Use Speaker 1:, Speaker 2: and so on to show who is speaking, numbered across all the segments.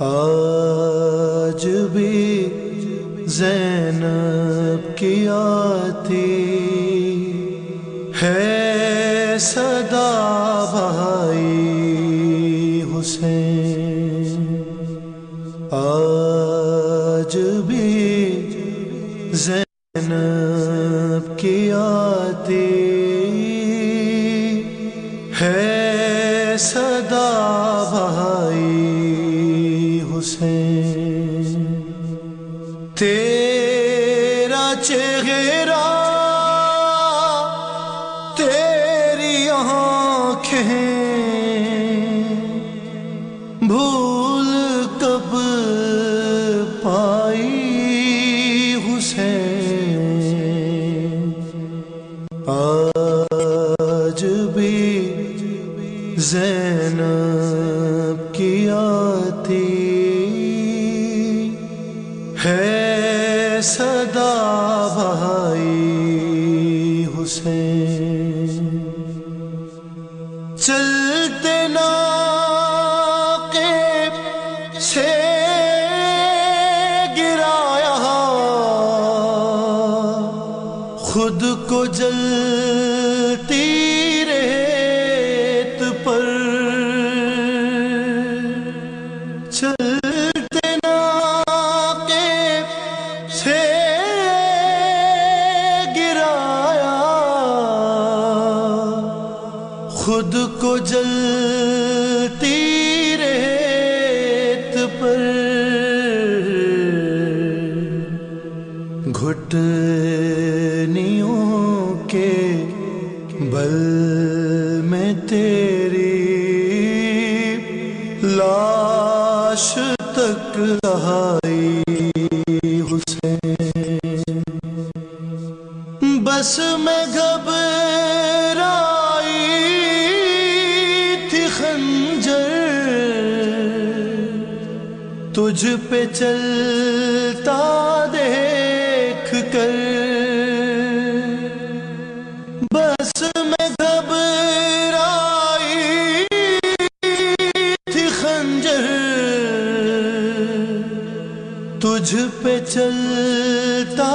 Speaker 1: آج بھی زینب کی آتی ہے صدا بھائی حسین۔ آج بھی زینب کی آتی ہے صدا بھائی تیرا چہرہ تیری آنکھیں بھول کب پائی حسین؟ آج بھی زینب کی آتی صدا بھائی حسین۔ چلتے نا سے گرایا خود کو جل خود جلتی ریت پر گھٹنیوں کے بل میں تیری لاش تک رہائی حسین۔ بس میں گھبرائی تجھ پہ چلتا دیکھ کر۔ بس میں گھبرائی تھی خنجر۔ تجھ پہ چلتا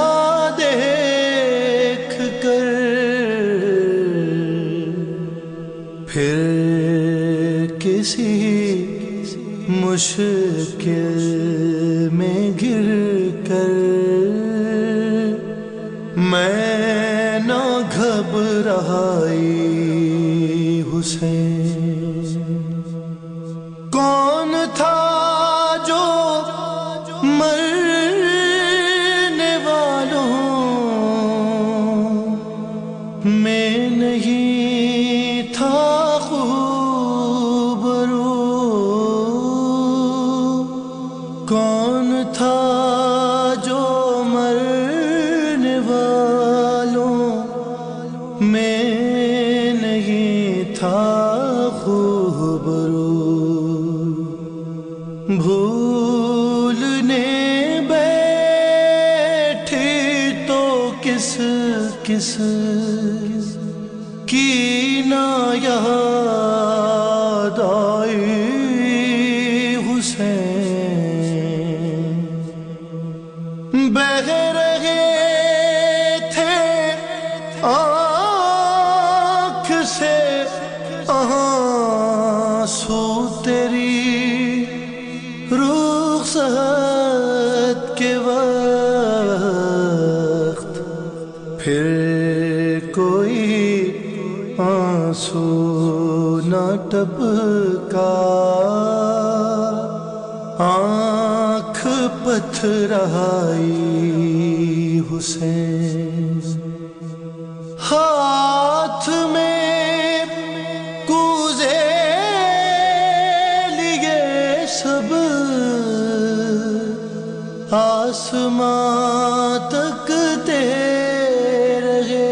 Speaker 1: دیکھ کر۔ پھر کسی مشکل میں گر کر میں نہ گھبرائی حسین کون تھا جو مرنے والوں میں نہیں تھا خوبرو بھولنے بیٹھی تو کس کس کی نا یاد آئی حسین؟ بہ رہے تھے آنکھ سے آنسو تیری رخصت کے وقت پھر کوئی آنسو نہ ٹپکا۔ آنکھ پتھرائی حسین۔ ہاتھ میں کوزے لیے سب۔ آسماں تک رہے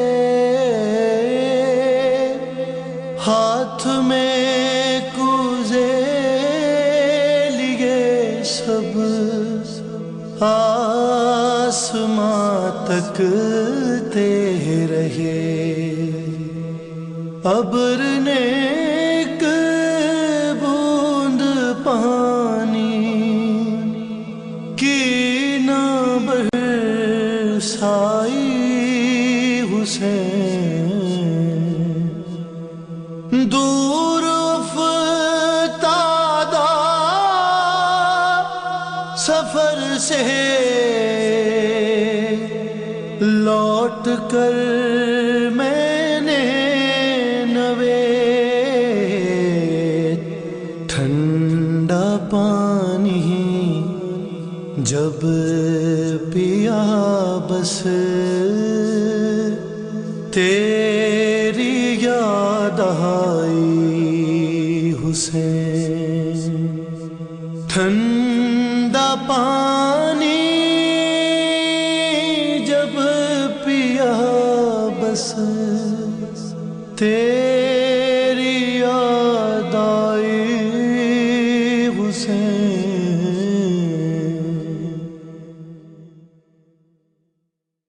Speaker 1: ہاتھ میں کوزے لیے سب۔ آسماں تک رہے ابر نے سفر لوٹ کر میں نے نوے۔ ٹھنڈا پانی جب پیا بس۔ تیری یاد آئی حسین۔ ٹھنڈا پانی بس تیرے